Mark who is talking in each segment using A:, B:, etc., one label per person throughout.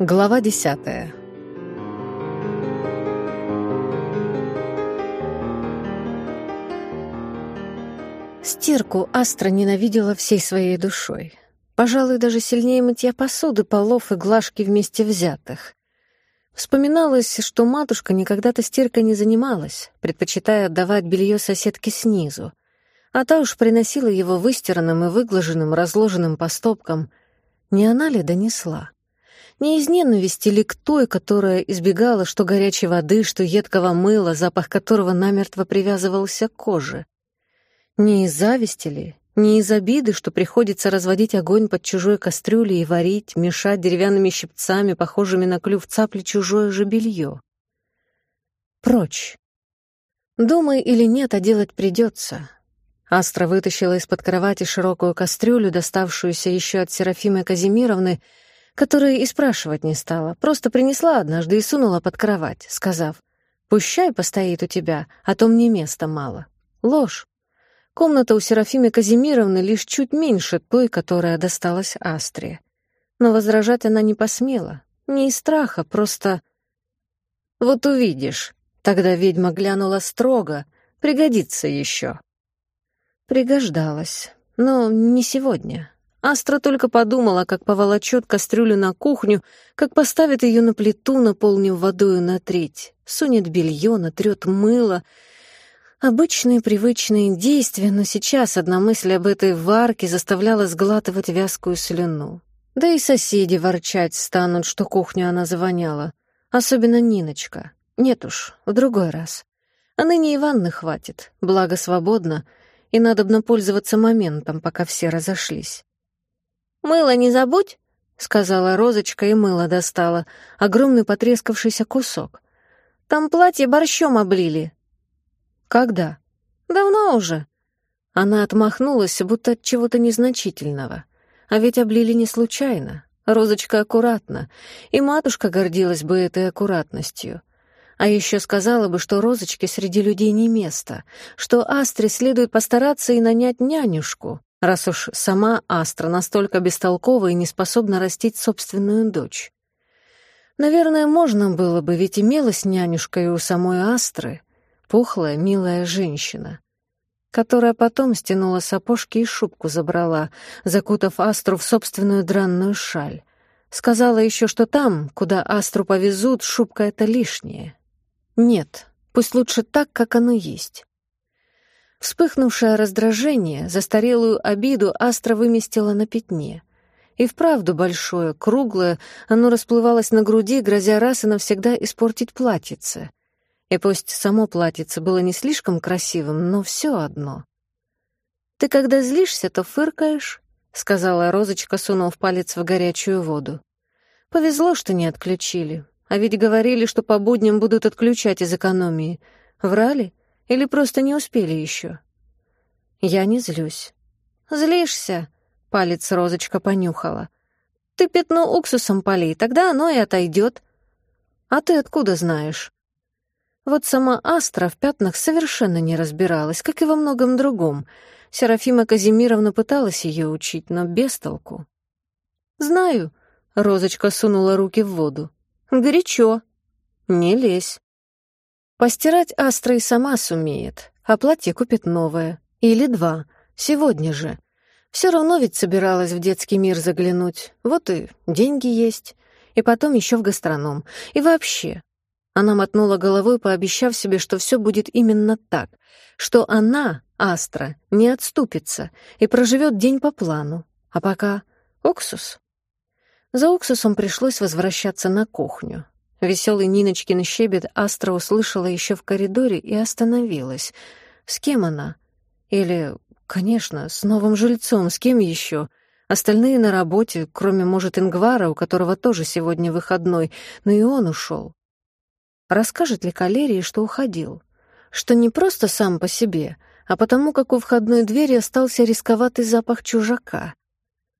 A: Глава десятая. Стирку Астра ненавидела всей своей душой. Пожалуй, даже сильнее мытья посуды, полов и глажки вместе взятых. Вспоминалось, что матушка никогда-то стиркой не занималась, предпочитая отдавать белье соседке снизу. А та уж приносила его выстиранным и выглаженным, разложенным по стопкам. Не она ли донесла? Не из ненависти ли к той, которая избегала что горячей воды, что едкого мыла, запах которого намертво привязывался к коже? Не из зависти ли, не из обиды, что приходится разводить огонь под чужой кастрюлей и варить, мешать деревянными щипцами, похожими на клюв цапли, чужое же белье? Прочь. Думай или нет, а делать придется. Астра вытащила из-под кровати широкую кастрюлю, доставшуюся еще от Серафимы Казимировны, которая и спрашивать не стала, просто принесла однажды и сунула под кровать, сказав, «Пущай постоит у тебя, а то мне места мало». Ложь. Комната у Серафимы Казимировны лишь чуть меньше той, которая досталась Астре. Но возражать она не посмела. Не из страха, просто... «Вот увидишь». Тогда ведьма глянула строго. «Пригодится еще». Пригождалась. Но не сегодня. Астра только подумала, как поволочет кастрюлю на кухню, как поставит ее на плиту, наполнив водою на треть, сунет белье, натрет мыло. Обычные привычные действия, но сейчас одна мысль об этой варке заставляла сглатывать вязкую слюну. Да и соседи ворчать станут, что кухню она завоняла. Особенно Ниночка. Нет уж, в другой раз. А ныне и ванны хватит, благо свободно, и надобно пользоваться моментом, пока все разошлись. «Мыло не забудь», — сказала Розочка и мыло достала, огромный потрескавшийся кусок. «Там платье борщом облили». «Когда?» «Давно уже». Она отмахнулась, будто от чего-то незначительного. А ведь облили не случайно. Розочка аккуратна, и матушка гордилась бы этой аккуратностью. А еще сказала бы, что Розочке среди людей не место, что Астре следует постараться и нанять нянюшку раз уж сама Астра настолько бестолкова и не способна растить собственную дочь. Наверное, можно было бы, ведь имелась нянюшка и у самой Астры, пухлая, милая женщина, которая потом стянула сапожки и шубку забрала, закутав Астру в собственную дранную шаль. Сказала еще, что там, куда Астру повезут, шубка — это лишнее. Нет, пусть лучше так, как оно есть. Вспыхнувшее раздражение, застарелую обиду Астра выместила на пятне. И вправду большое, круглое, оно расплывалось на груди, грозя раз и навсегда испортить платьице. И пусть само платьице было не слишком красивым, но все одно. «Ты когда злишься, то фыркаешь», — сказала Розочка, сунув палец в горячую воду. «Повезло, что не отключили. А ведь говорили, что по будням будут отключать из экономии. Врали? Или просто не успели еще? Я не злюсь. Злишься? Палец розочка понюхала. Ты пятно уксусом полей, тогда оно и отойдет. А ты откуда знаешь? Вот сама Астра в пятнах совершенно не разбиралась, как и во многом другом. Серафима Казимировна пыталась ее учить, но без толку. «Знаю», — Розочка сунула руки в воду. «Горячо». «Не лезь». Постирать Астра и сама сумеет, а платье купит новое. Или два. Сегодня же. Все равно ведь собиралась в детский мир заглянуть. Вот и деньги есть. И потом еще в гастроном. И вообще. Она мотнула головой, пообещав себе, что все будет именно так. Что она, Астра, не отступится и проживет день по плану. А пока уксус. За уксусом пришлось возвращаться на кухню. Веселый Ниночкин щебет Астра услышала еще в коридоре и остановилась. С кем она? Или, конечно, с новым жильцом, с кем еще? Остальные на работе, кроме, может, Ингвара, у которого тоже сегодня выходной, но и он ушел. Расскажет ли Калерии, что уходил? Что не просто сам по себе, а потому как у входной двери остался рисковатый запах чужака.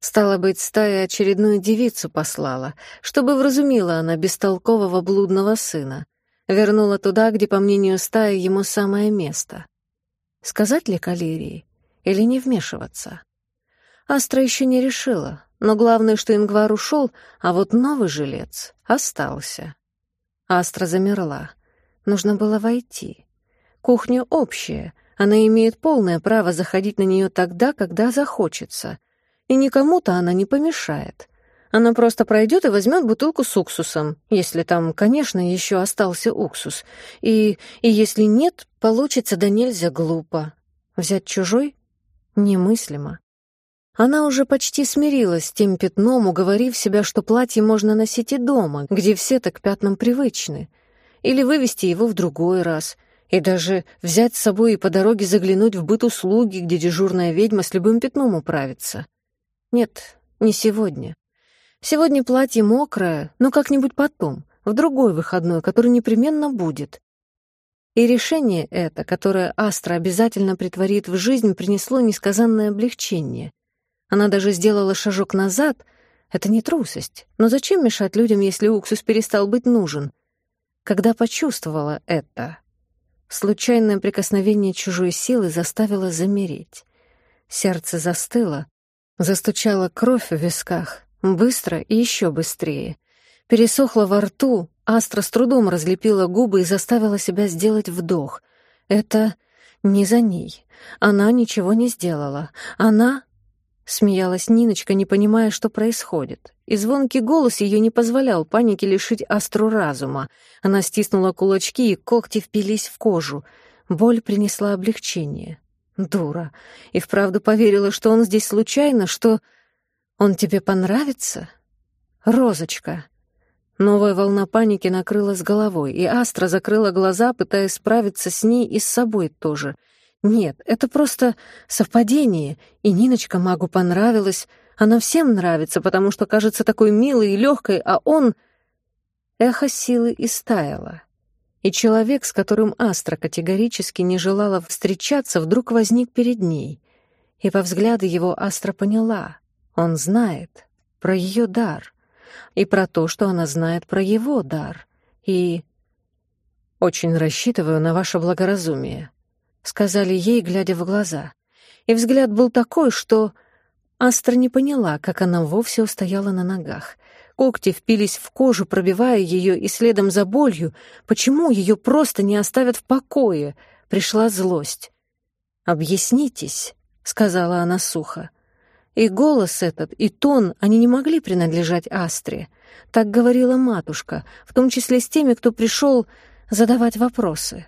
A: Стало быть, стая очередную девицу послала, чтобы вразумила она бестолкового блудного сына. Вернула туда, где, по мнению стаи, ему самое место. Сказать ли Калерии или не вмешиваться? Астра еще не решила, Но главное, что Ингвар ушел, а вот новый жилец остался. Астра замерла. Нужно было войти. Кухня общая, она имеет полное право заходить на нее тогда, когда захочется. И никому-то она не помешает. Она просто пройдет и возьмет бутылку с уксусом, если там, конечно, еще остался уксус. И, и если нет, получится да нельзя глупо. Взять чужой? Немыслимо. Она уже почти смирилась с тем пятном, уговорив себя, что платье можно носить и дома, где все так пятнам привычны. Или вывести его в другой раз. И даже взять с собой и по дороге заглянуть в быт услуги, где дежурная ведьма с любым пятном управится. Нет, не сегодня. Сегодня платье мокрое, но как-нибудь потом, в другой выходной, который непременно будет. И решение это, которое Астра обязательно притворит в жизнь, принесло несказанное облегчение. Она даже сделала шажок назад. Это не трусость. Но зачем мешать людям, если уксус перестал быть нужен? Когда почувствовала это, случайное прикосновение чужой силы заставило замереть. Сердце застыло, застучала кровь в висках, Быстро и еще быстрее. Пересохла во рту, Астра с трудом разлепила губы и заставила себя сделать вдох. Это не за ней. Она ничего не сделала. Она... Смеялась Ниночка, не понимая, что происходит. И звонкий голос ее не позволял панике лишить Астру разума. Она стиснула кулачки, и когти впились в кожу. Боль принесла облегчение. Дура. И вправду поверила, что он здесь случайно, что... «Он тебе понравится?» «Розочка». Новая волна паники накрыла с головой, и Астра закрыла глаза, пытаясь справиться с ней и с собой тоже. Нет, это просто совпадение, и Ниночка магу понравилась. Она всем нравится, потому что кажется такой милой и легкой, а он... Эхо силы истаяло. И человек, с которым Астра категорически не желала встречаться, вдруг возник перед ней. И по взгляду его Астра поняла. Он знает про ее дар и про то, что она знает про его дар. И очень рассчитываю на ваше благоразумие, сказали ей, глядя в глаза. И взгляд был такой, что Астра не поняла, как она вовсе устояла на ногах. Когти впились в кожу, пробивая ее, и следом за болью, почему ее просто не оставят в покое, пришла злость. «Объяснитесь», — сказала она сухо. И голос этот, и тон, они не могли принадлежать Астре. Так говорила матушка, в том числе с теми, кто пришел задавать вопросы.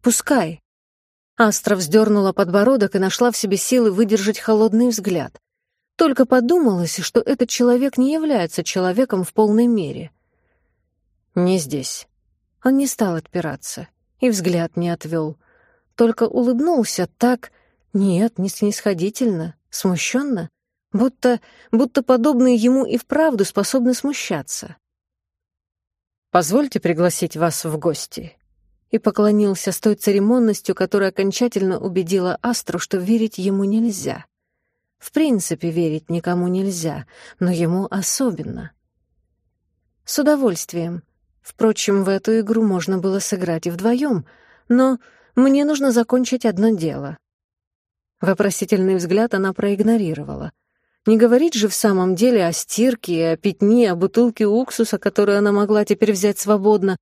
A: «Пускай». Астра вздернула подбородок и нашла в себе силы выдержать холодный взгляд. Только подумалось, что этот человек не является человеком в полной мере. «Не здесь». Он не стал отпираться и взгляд не отвел. Только улыбнулся так, нет, не снисходительно, смущенно, будто, будто подобные ему и вправду способны смущаться. «Позвольте пригласить вас в гости», и поклонился с той церемонностью, которая окончательно убедила Астру, что верить ему нельзя. В принципе, верить никому нельзя, но ему особенно. С удовольствием. Впрочем, в эту игру можно было сыграть и вдвоем, но мне нужно закончить одно дело. Вопросительный взгляд она проигнорировала — не говорить же в самом деле о стирке, о пятне, о бутылке уксуса, которую она могла теперь взять свободно,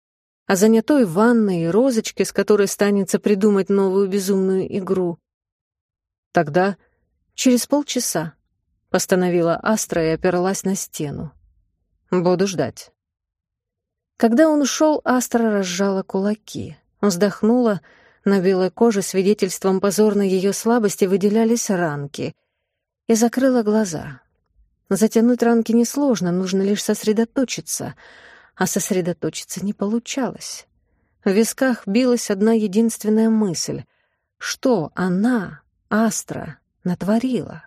A: о занятой ванной и розочке, с которой станется придумать новую безумную игру. Тогда, через полчаса, постановила Астра и оперлась на стену. Буду ждать. Когда он ушел, Астра разжала кулаки, вздохнула, на белой коже свидетельством позорной ее слабости выделялись ранки, и закрыла глаза. Затянуть ранки несложно, нужно лишь сосредоточиться, а сосредоточиться не получалось. В висках билась одна единственная мысль. Что она, Астра, натворила?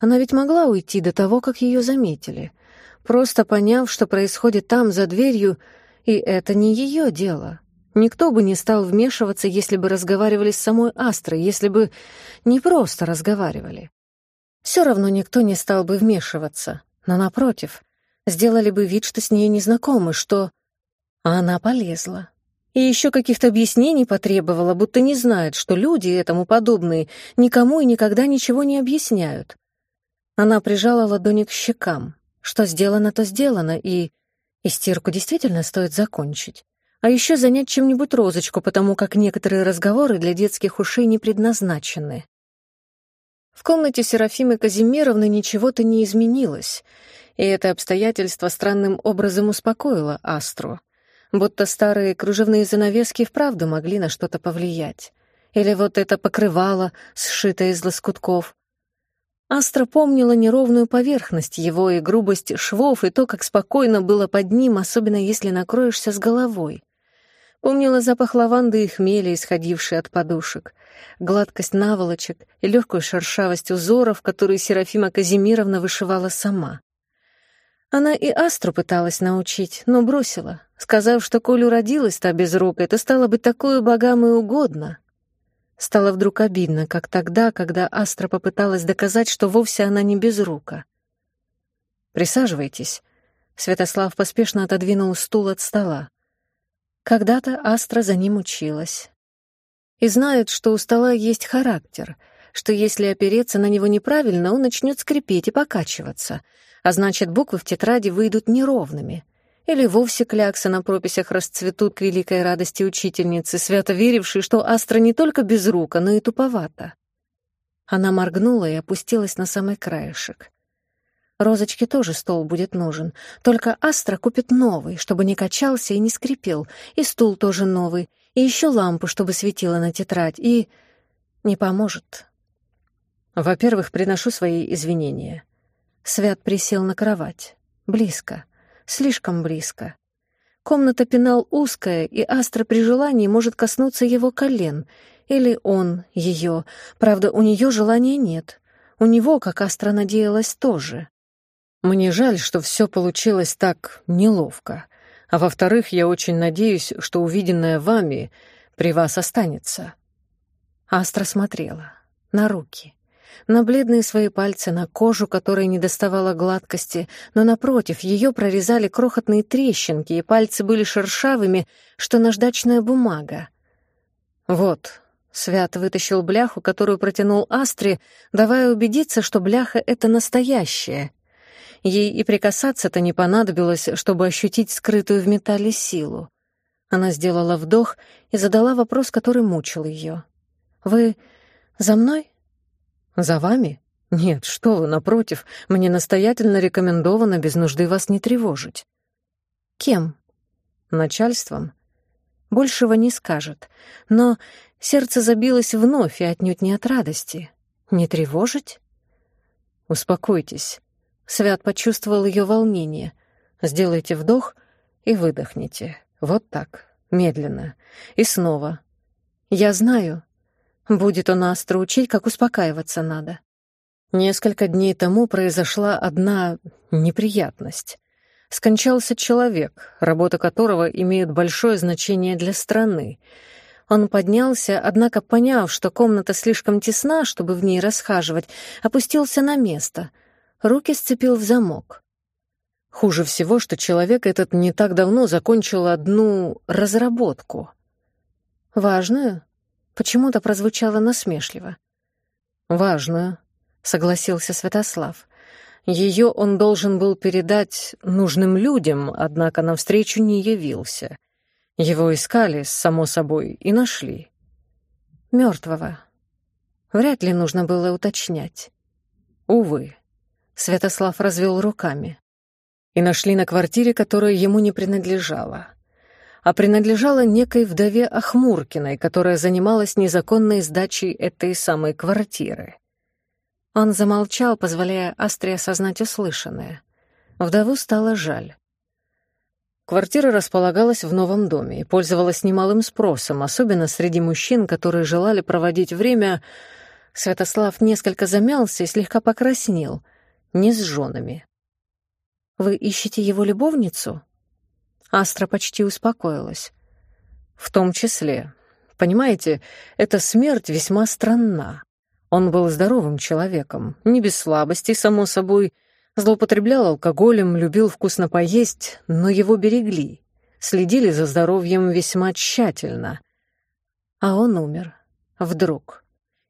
A: Она ведь могла уйти до того, как ее заметили, просто поняв, что происходит там, за дверью, и это не ее дело. Никто бы не стал вмешиваться, если бы разговаривали с самой Астрой, если бы не просто разговаривали. Все равно никто не стал бы вмешиваться, но, напротив, сделали бы вид, что с ней незнакомы, что... А она полезла. И еще каких-то объяснений потребовала, будто не знает, что люди этому подобные никому и никогда ничего не объясняют. Она прижала ладони к щекам. Что сделано, то сделано, и... И стирку действительно стоит закончить. А еще занять чем-нибудь розочку, потому как некоторые разговоры для детских ушей не предназначены. В комнате Серафимы Казимировны ничего-то не изменилось, и это обстоятельство странным образом успокоило Астру, будто старые кружевные занавески вправду могли на что-то повлиять. Или вот это покрывало, сшитое из лоскутков. Астра помнила неровную поверхность его и грубость швов, и то, как спокойно было под ним, особенно если накроешься с головой. Помнила запах лаванды и хмеля, исходивший от подушек, гладкость наволочек и легкую шершавость узоров, которые Серафима Казимировна вышивала сама. Она и Астру пыталась научить, но бросила, сказав, что коль уродилась-то безрукой, то стало быть такое богам и угодно. Стало вдруг обидно, как тогда, когда Астра попыталась доказать, что вовсе она не безрука. «Присаживайтесь». Святослав поспешно отодвинул стул от стола. Когда-то Астра за ним училась. И знает, что у стола есть характер, что если опереться на него неправильно, он начнет скрипеть и покачиваться, а значит, буквы в тетради выйдут неровными. Или вовсе кляксы на прописях расцветут к великой радости учительницы, свято верившей, что Астра не только безрука, но и туповата. Она моргнула и опустилась на самый краешек. Розочке тоже стол будет нужен. Только Астра купит новый, чтобы не качался и не скрипел. И стул тоже новый. И еще лампу, чтобы светила на тетрадь. И... не поможет. Во-первых, приношу свои извинения. Свят присел на кровать. Близко. Слишком близко. Комната пенал узкая, и Астра при желании может коснуться его колен. Или он, ее. Правда, у нее желания нет. У него, как Астра надеялась, тоже. Мне жаль, что все получилось так неловко. А во-вторых, я очень надеюсь, что увиденное вами при вас останется. Астра смотрела на руки, на бледные свои пальцы, на кожу, которая не доставала гладкости, но напротив, ее прорезали крохотные трещинки, и пальцы были шершавыми, что наждачная бумага. Вот, Свят вытащил бляху, которую протянул Астре, давая убедиться, что бляха — это настоящая, Ей и прикасаться-то не понадобилось, чтобы ощутить скрытую в металле силу. Она сделала вдох и задала вопрос, который мучил ее. «Вы за мной?» «За вами? Нет, что вы, напротив, мне настоятельно рекомендовано без нужды вас не тревожить». «Кем?» «Начальством». Большего не скажет, но сердце забилось вновь и отнюдь не от радости. «Не тревожить?» «Успокойтесь. Свят почувствовал ее волнение. Сделайте вдох и выдохните. Вот так, медленно. И снова. Я знаю. Будет он Астру учить, как успокаиваться надо. Несколько дней тому произошла одна неприятность. Скончался человек, работа которого имеет большое значение для страны. Он поднялся, однако, поняв, что комната слишком тесна, чтобы в ней расхаживать, опустился на место — руки сцепил в замок. Хуже всего, что человек этот не так давно закончил одну разработку. «Важную?» Почему-то прозвучало насмешливо. «Важную», — согласился Святослав. Ее он должен был передать нужным людям, однако навстречу не явился. Его искали, само собой, и нашли. Мертвого. Вряд ли нужно было уточнять. Увы. Святослав развел руками. И нашли на квартире, которая ему не принадлежала. А принадлежала некой вдове Ахмуркиной, которая занималась незаконной сдачей этой самой квартиры. Он замолчал, позволяя Астре осознать услышанное. Вдову стало жаль. Квартира располагалась в новом доме и пользовалась немалым спросом, особенно среди мужчин, которые желали проводить время... Святослав несколько замялся и слегка покраснел — не с женами. «Вы ищете его любовницу?» Астра почти успокоилась. «В том числе. Понимаете, эта смерть весьма странна. Он был здоровым человеком, не без слабостей, само собой, злоупотреблял алкоголем, любил вкусно поесть, но его берегли, следили за здоровьем весьма тщательно. А он умер. Вдруг.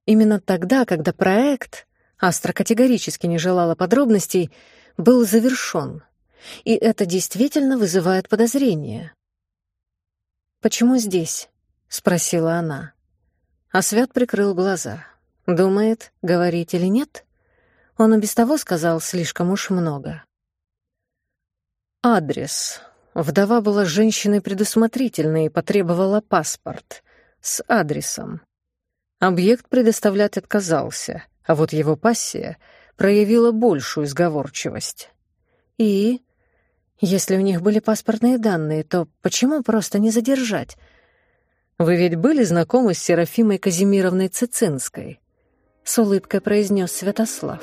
A: Именно тогда, когда проект Астра категорически не желала подробностей, был завершён. И это действительно вызывает подозрения. «Почему здесь?» — спросила она. А Свят прикрыл глаза. Думает, говорить или нет? Он и без того сказал слишком уж много. Адрес. Вдова была женщиной предусмотрительной и потребовала паспорт. С адресом. Объект предоставлять отказался, а вот его пассия проявила большую сговорчивость. И если у них были паспортные данные, то почему просто не задержать? Вы ведь были знакомы с Серафимой Казимировной Цицинской? С улыбкой произнес Святослав.